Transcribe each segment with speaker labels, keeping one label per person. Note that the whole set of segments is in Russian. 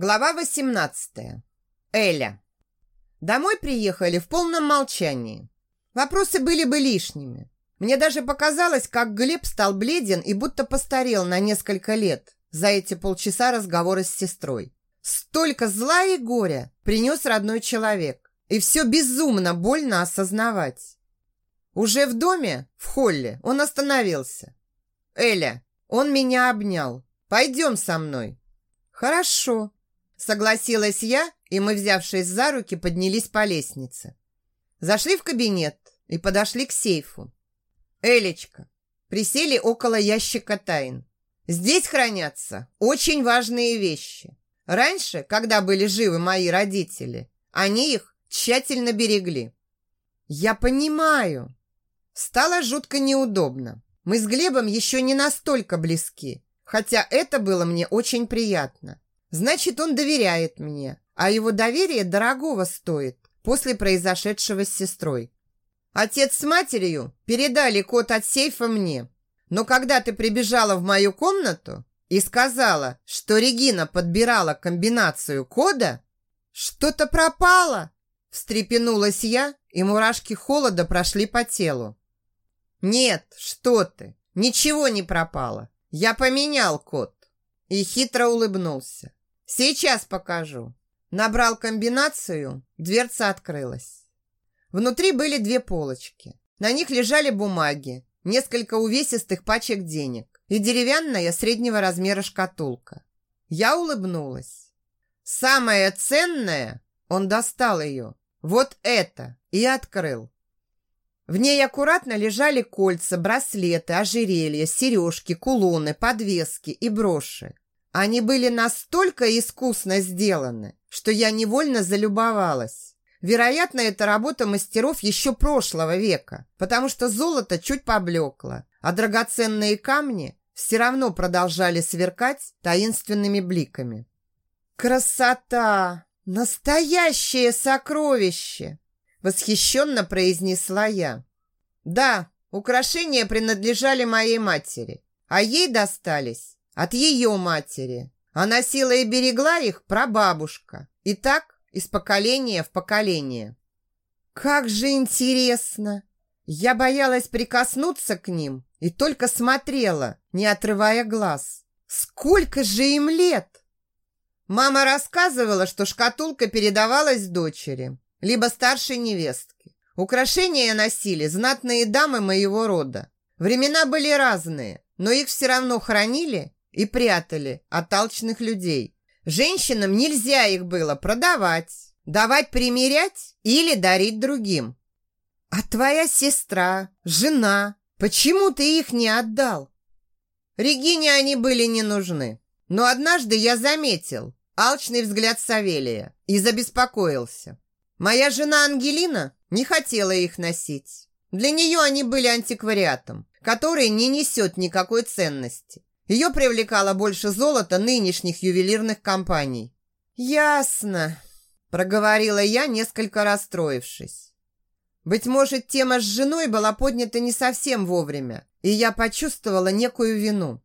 Speaker 1: Глава 18. Эля. Домой приехали в полном молчании. Вопросы были бы лишними. Мне даже показалось, как Глеб стал бледен и будто постарел на несколько лет за эти полчаса разговора с сестрой. Столько зла и горя принес родной человек. И все безумно больно осознавать. Уже в доме, в холле, он остановился. «Эля, он меня обнял. Пойдем со мной». «Хорошо», Согласилась я, и мы, взявшись за руки, поднялись по лестнице. Зашли в кабинет и подошли к сейфу. Элечка, присели около ящика тайн. Здесь хранятся очень важные вещи. Раньше, когда были живы мои родители, они их тщательно берегли. Я понимаю. Стало жутко неудобно. Мы с Глебом еще не настолько близки, хотя это было мне очень приятно. Значит, он доверяет мне, а его доверие дорогого стоит после произошедшего с сестрой. Отец с матерью передали код от сейфа мне. Но когда ты прибежала в мою комнату и сказала, что Регина подбирала комбинацию кода, что-то пропало, встрепенулась я, и мурашки холода прошли по телу. Нет, что ты, ничего не пропало. Я поменял код и хитро улыбнулся. Сейчас покажу. Набрал комбинацию, дверца открылась. Внутри были две полочки. На них лежали бумаги, несколько увесистых пачек денег и деревянная среднего размера шкатулка. Я улыбнулась. Самое ценное, он достал ее, вот это, и открыл. В ней аккуратно лежали кольца, браслеты, ожерелья, сережки, кулоны, подвески и броши. Они были настолько искусно сделаны, что я невольно залюбовалась. Вероятно, это работа мастеров еще прошлого века, потому что золото чуть поблекло, а драгоценные камни все равно продолжали сверкать таинственными бликами. «Красота! Настоящее сокровище!» Восхищенно произнесла я. «Да, украшения принадлежали моей матери, а ей достались от ее матери. А носила и берегла их прабабушка. И так из поколения в поколение. Как же интересно! Я боялась прикоснуться к ним и только смотрела, не отрывая глаз. Сколько же им лет? Мама рассказывала, что шкатулка передавалась дочери, либо старшей невестке. Украшения носили знатные дамы моего рода. Времена были разные, но их все равно хранили и прятали от алчных людей. Женщинам нельзя их было продавать, давать примерять или дарить другим. А твоя сестра, жена, почему ты их не отдал? Регине они были не нужны. Но однажды я заметил алчный взгляд Савелия и забеспокоился. Моя жена Ангелина не хотела их носить. Для нее они были антиквариатом, который не несет никакой ценности. Ее привлекало больше золота нынешних ювелирных компаний. «Ясно», – проговорила я, несколько расстроившись. Быть может, тема с женой была поднята не совсем вовремя, и я почувствовала некую вину.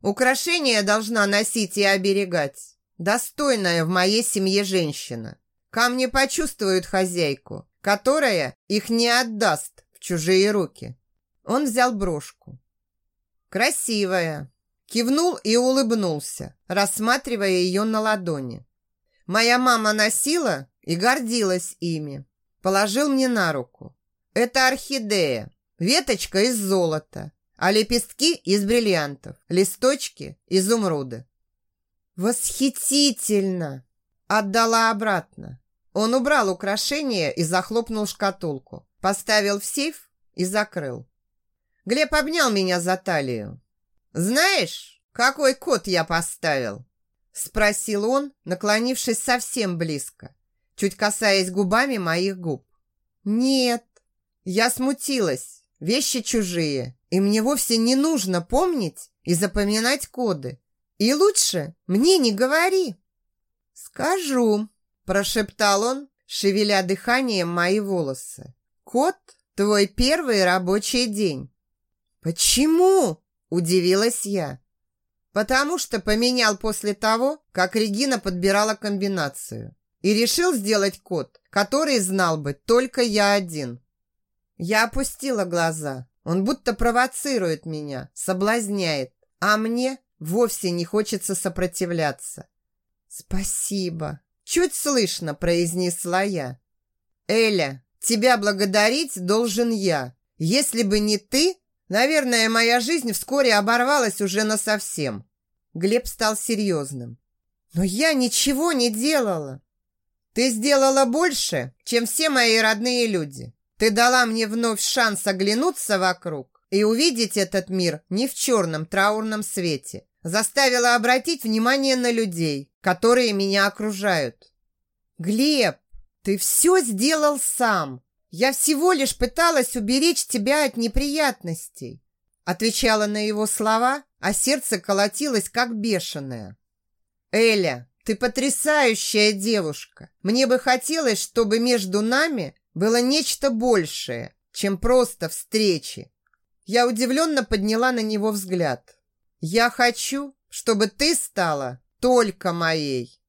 Speaker 1: Украшения должна носить и оберегать. Достойная в моей семье женщина. Камни почувствуют хозяйку, которая их не отдаст в чужие руки. Он взял брошку. Красивая, Кивнул и улыбнулся, рассматривая ее на ладони. Моя мама носила и гордилась ими. Положил мне на руку. Это орхидея, веточка из золота, а лепестки из бриллиантов, листочки изумруды. Восхитительно! Отдала обратно. Он убрал украшение и захлопнул шкатулку, поставил в сейф и закрыл. Глеб обнял меня за талию. «Знаешь, какой код я поставил?» Спросил он, наклонившись совсем близко, чуть касаясь губами моих губ. «Нет». Я смутилась. Вещи чужие, и мне вовсе не нужно помнить и запоминать коды. И лучше мне не говори. «Скажу», – прошептал он, шевеля дыханием мои волосы. «Кот – твой первый рабочий день». «Почему?» Удивилась я. Потому что поменял после того, как Регина подбирала комбинацию. И решил сделать код, который знал бы только я один. Я опустила глаза. Он будто провоцирует меня, соблазняет. А мне вовсе не хочется сопротивляться. «Спасибо!» Чуть слышно произнесла я. «Эля, тебя благодарить должен я. Если бы не ты, наверное, моя жизнь вскоре оборвалась уже насовсем». Глеб стал серьезным. «Но я ничего не делала. Ты сделала больше, чем все мои родные люди. Ты дала мне вновь шанс оглянуться вокруг и увидеть этот мир не в черном траурном свете. Заставила обратить внимание на людей, которые меня окружают. Глеб, ты все сделал сам. Я всего лишь пыталась уберечь тебя от неприятностей. Отвечала на его слова, а сердце колотилось как бешеное. Эля, ты потрясающая девушка. Мне бы хотелось, чтобы между нами было нечто большее, чем просто встречи. Я удивленно подняла на него взгляд. Я хочу, чтобы ты стала только моей.